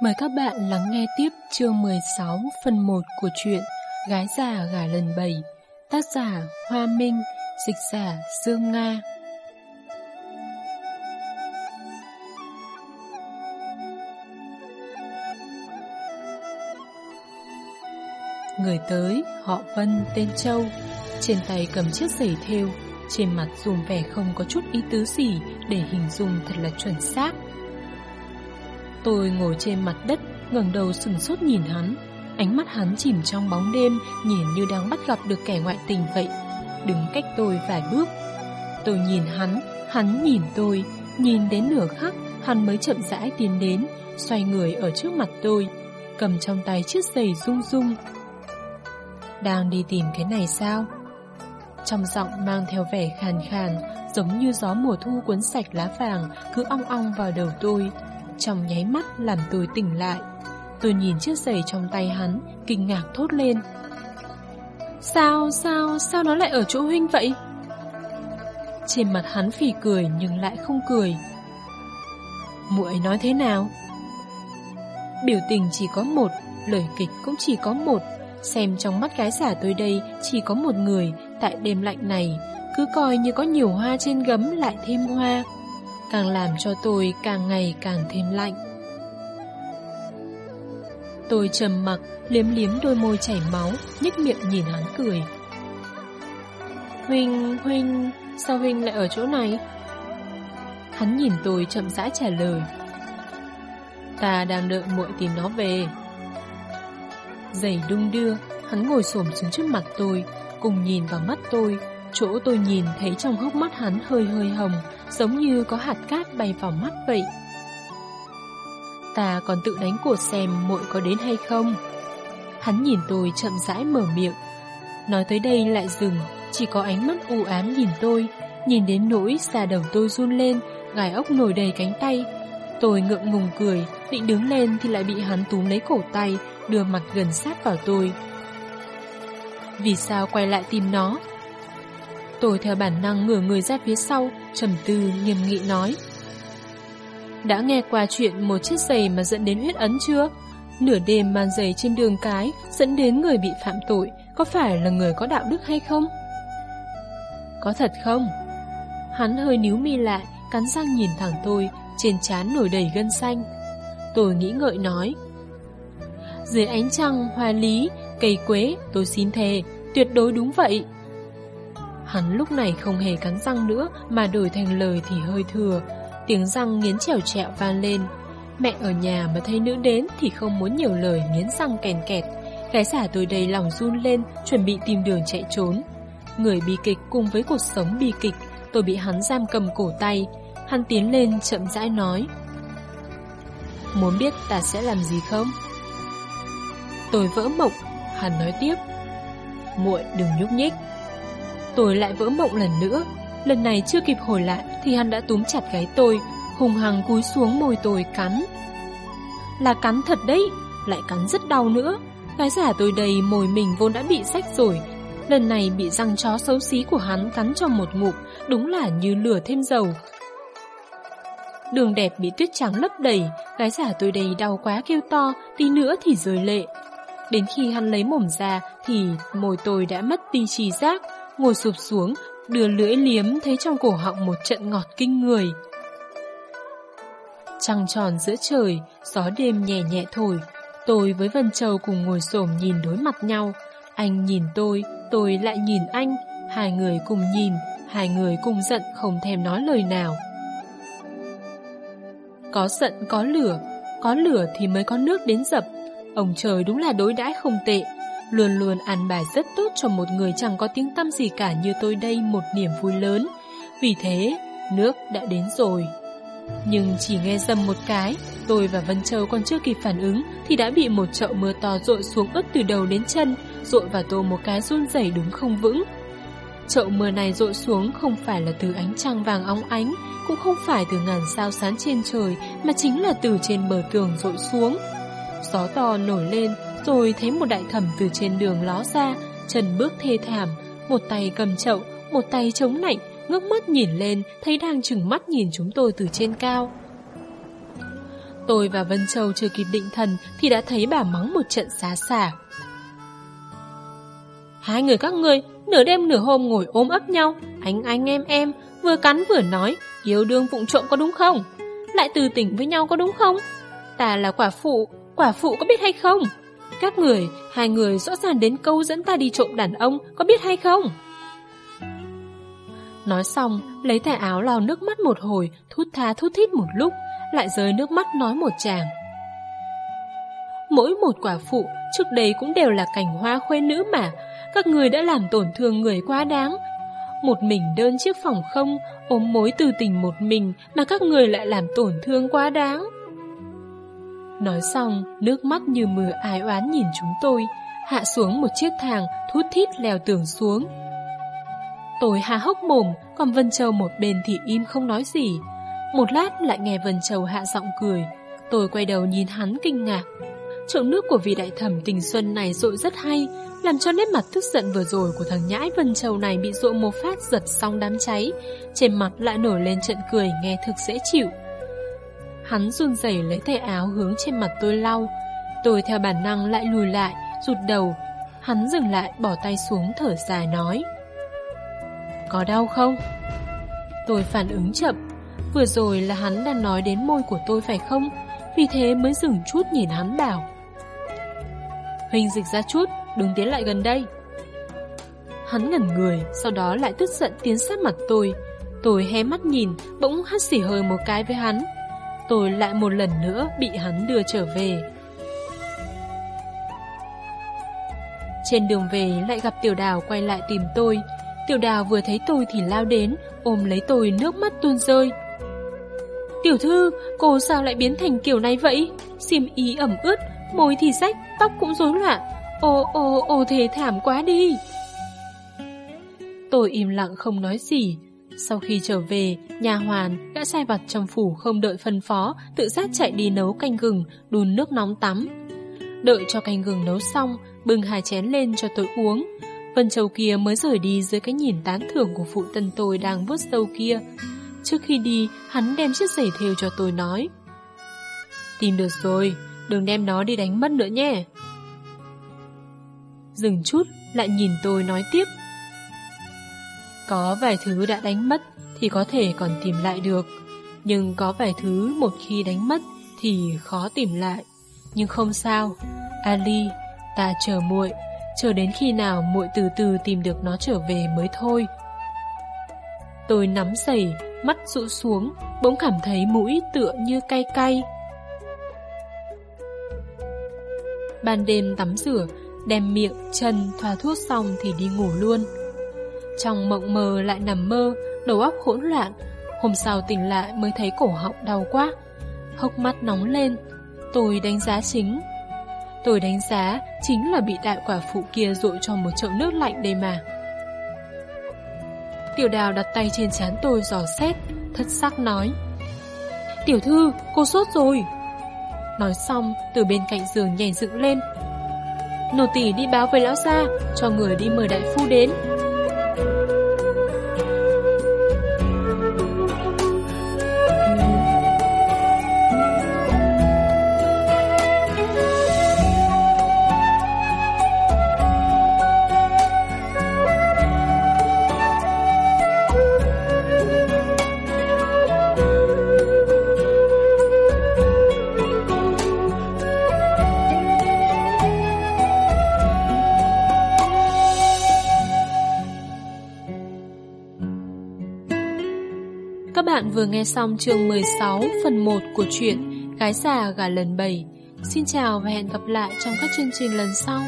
Mời các bạn lắng nghe tiếp chương 16 phần 1 của truyện Gái già gả lần 7 Tác giả Hoa Minh Dịch giả Dương Nga. Người tới, họ Vân, tên Châu Trên tay cầm chiếc giày thêu Trên mặt dùng vẻ không có chút ý tứ gì Để hình dung thật là chuẩn xác. Tôi ngồi trên mặt đất, ngẩng đầu sừng sốt nhìn hắn. Ánh mắt hắn chìm trong bóng đêm, nhìn như đang bắt gặp được kẻ ngoại tình vậy. Đứng cách tôi vài bước. Tôi nhìn hắn, hắn nhìn tôi, nhìn đến nửa khắc, hắn mới chậm rãi tiến đến, xoay người ở trước mặt tôi, cầm trong tay chiếc giày rung rung. Đang đi tìm cái này sao? Trong giọng mang theo vẻ khàn khàn, giống như gió mùa thu cuốn sạch lá vàng cứ ong ong vào đầu tôi. Trong nháy mắt làm tôi tỉnh lại. Tôi nhìn chiếc giày trong tay hắn Kinh ngạc thốt lên. Sao, sao, sao nó lại ở chỗ huynh vậy? Trên mặt hắn phì cười nhưng lại không cười. Muội nói thế nào? Biểu tình chỉ có một Lời kịch cũng chỉ có một. Xem trong mắt gái giả tôi đây Chỉ có một người Tại đêm lạnh này Cứ coi như có nhiều hoa trên gấm lại thêm hoa càng làm cho tôi càng ngày càng thêm lạnh. Tôi trầm mặc, liếm liếm đôi môi chảy máu, nhếch miệng nhìn hắn cười. Huynh, Huynh, sao Huynh lại ở chỗ này? Hắn nhìn tôi chậm rãi trả lời. Ta đang đợi muội tìm nó về. Giày đung đưa, hắn ngồi xổm xuống trước mặt tôi, cùng nhìn vào mắt tôi. Chỗ tôi nhìn thấy trong hốc mắt hắn hơi hơi hồng, giống như có hạt cát bay vào mắt vậy. Ta còn tự đánh cuộc xem muội có đến hay không. Hắn nhìn tôi chậm rãi mở miệng. Nói tới đây lại dừng, chỉ có ánh mắt u ám nhìn tôi, nhìn đến nỗi da đầu tôi run lên, gai ốc nổi đầy cánh tay. Tôi ngượng ngùng cười, định đứng lên thì lại bị hắn túm lấy cổ tay, đưa mặt gần sát vào tôi. Vì sao quay lại tìm nó? Tôi theo bản năng ngửa người ra phía sau, trầm tư nghiêm nghị nói. Đã nghe qua chuyện một chiếc giày mà dẫn đến huyết ấn chưa? Nửa đêm mang giày trên đường cái dẫn đến người bị phạm tội, có phải là người có đạo đức hay không? Có thật không? Hắn hơi níu mi lại, cắn răng nhìn thẳng tôi, trên trán nổi đầy gân xanh. Tôi nghĩ ngợi nói. Dưới ánh trăng, hoa lý, cây quế, tôi xin thề, tuyệt đối đúng vậy. Hắn lúc này không hề cắn răng nữa mà đổi thành lời thì hơi thừa. Tiếng răng nghiến chèo trẹo vang lên. Mẹ ở nhà mà thấy nữ đến thì không muốn nhiều lời nghiến răng kèn kẹt. Gái xả tôi đầy lòng run lên, chuẩn bị tìm đường chạy trốn. Người bi kịch cùng với cuộc sống bi kịch, tôi bị hắn giam cầm cổ tay. Hắn tiến lên chậm rãi nói. Muốn biết ta sẽ làm gì không? Tôi vỡ mộng, hắn nói tiếp. muội đừng nhúc nhích. Tôi lại vỡ mộng lần nữa. Lần này chưa kịp hồi lại Thì hắn đã túm chặt gáy tôi, Hùng hằng cúi xuống môi tôi cắn. Là cắn thật đấy, Lại cắn rất đau nữa. Gái giả tôi đầy mồi mình vốn đã bị rách rồi. Lần này bị răng chó xấu xí của hắn cắn cho một ngụm, Đúng là như lửa thêm dầu. Đường đẹp bị tuyết trắng lấp đầy Gái giả tôi đầy đau quá kêu to Tí nữa thì rơi lệ. Đến khi hắn lấy mồm ra Thì môi tôi đã mất đi trì giác ngồi sụp xuống, đưa lưỡi liếm thấy trong cổ họng một trận ngọt kinh người. Trăng tròn giữa trời, gió đêm nhẹ nhẹ thổi, tôi với Vân Châu cùng ngồi xổm nhìn đối mặt nhau. Anh nhìn tôi, tôi lại nhìn anh, hai người cùng nhìn, hai người cùng giận không thèm nói lời nào. Có giận có lửa, có lửa thì mới có nước đến dập. Ông trời đúng là đối đãi không tệ, luôn luôn ăn bài rất tốt cho một người chẳng có tiếng tăm gì cả như tôi đây một niềm vui lớn. Vì thế, nước đã đến rồi. Nhưng chỉ nghe dầm một cái, tôi và Vân Châu còn chưa kịp phản ứng thì đã bị một chậu mưa to rội xuống ướt từ đầu đến chân, rội vào tôi một cái run rẩy đứng không vững. Chậu mưa này rội xuống không phải là từ ánh trăng vàng óng ánh, cũng không phải từ ngàn sao sáng trên trời, mà chính là từ trên bờ tường rội xuống. Gió to nổi lên, rồi thấy một đại thẩm từ trên đường ló ra, chân bước thê thảm, một tay cầm chậu, một tay chống nạnh, ngước mắt nhìn lên, thấy đang chừng mắt nhìn chúng tôi từ trên cao. Tôi và Vân Châu chưa kịp định thần thì đã thấy bà mắng một trận xá xả. Hai người các ngươi, nửa đêm nửa hôm ngồi ôm ấp nhau, anh anh em em, vừa cắn vừa nói, yêu đương vụng trộm có đúng không? Lại từ tỉnh với nhau có đúng không? Ta là quả phụ, quả phụ có biết hay không? Các người, hai người rõ ràng đến câu dẫn ta đi trộm đàn ông, có biết hay không? Nói xong, lấy tay áo lau nước mắt một hồi, thút tha thút thít một lúc, lại rơi nước mắt nói một chàng. Mỗi một quả phụ trước đây cũng đều là cảnh hoa khuê nữ mà, các người đã làm tổn thương người quá đáng. Một mình đơn chiếc phòng không, ôm mối từ tình một mình mà các người lại làm tổn thương quá đáng. Nói xong, nước mắt như mưa ai oán nhìn chúng tôi, hạ xuống một chiếc thang, thút thít leo tường xuống. Tôi há hốc mồm, còn Vân Châu một bên thì im không nói gì. Một lát lại nghe Vân Châu hạ giọng cười. Tôi quay đầu nhìn hắn kinh ngạc. Trộn nước của vị đại thẩm tình xuân này rội rất hay, làm cho nét mặt tức giận vừa rồi của thằng nhãi Vân Châu này bị rội một phát giật xong đám cháy. Trên mặt lại nổi lên trận cười nghe thực dễ chịu. Hắn run rẩy lấy tay áo hướng trên mặt tôi lau. Tôi theo bản năng lại lùi lại, rụt đầu. Hắn dừng lại bỏ tay xuống thở dài nói. Có đau không? Tôi phản ứng chậm. Vừa rồi là hắn đang nói đến môi của tôi phải không? Vì thế mới dừng chút nhìn hắn bảo. hình dịch ra chút, đừng tiến lại gần đây. Hắn ngẩn người, sau đó lại tức giận tiến sát mặt tôi. Tôi hé mắt nhìn, bỗng hắt xỉ hơi một cái với hắn. Tôi lại một lần nữa bị hắn đưa trở về. Trên đường về lại gặp tiểu đào quay lại tìm tôi. Tiểu đào vừa thấy tôi thì lao đến, ôm lấy tôi nước mắt tuôn rơi. Tiểu thư, cô sao lại biến thành kiểu này vậy? Xiêm ý ẩm ướt, môi thì rách, tóc cũng rối loạn. Ô ô ô thế thảm quá đi. Tôi im lặng không nói gì. Sau khi trở về, nhà hoàn, gã sai vặt trong phủ không đợi phân phó, tự giác chạy đi nấu canh gừng, đun nước nóng tắm. Đợi cho canh gừng nấu xong, bưng hai chén lên cho tôi uống. Vân Châu kia mới rời đi dưới cái nhìn tán thưởng của phụ tân tôi đang vuốt sâu kia. Trước khi đi, hắn đem chiếc giày thêu cho tôi nói. Tìm được rồi, đừng đem nó đi đánh mất nữa nhé. Dừng chút, lại nhìn tôi nói tiếp. Có vài thứ đã đánh mất thì có thể còn tìm lại được. Nhưng có vài thứ một khi đánh mất thì khó tìm lại. Nhưng không sao, Ali, ta chờ muội, chờ đến khi nào muội từ từ tìm được nó trở về mới thôi. Tôi nắm giày, mắt rụ xuống, bỗng cảm thấy mũi tựa như cay cay. Ban đêm tắm rửa, đem miệng, chân, thoa thuốc xong thì đi ngủ luôn. Trong mộng mơ lại nằm mơ, đầu óc hỗn loạn. Hôm sau tỉnh lại mới thấy cổ họng đau quá. Hốc mắt nóng lên. Tôi đánh giá chính. Tôi đánh giá chính là bị đại quả phụ kia dội cho một chậu nước lạnh đây mà. Tiểu đào đặt tay trên chán tôi dò xét, thất sắc nói. Tiểu thư, cô sốt rồi. Nói xong, từ bên cạnh giường nhảy dựng lên. Nô tỳ đi báo với lão gia, cho người đi mời đại phu đến. Các bạn vừa nghe xong chương 16 phần 1 của truyện Gái già gà lần 7. Xin chào và hẹn gặp lại trong các chương trình lần sau.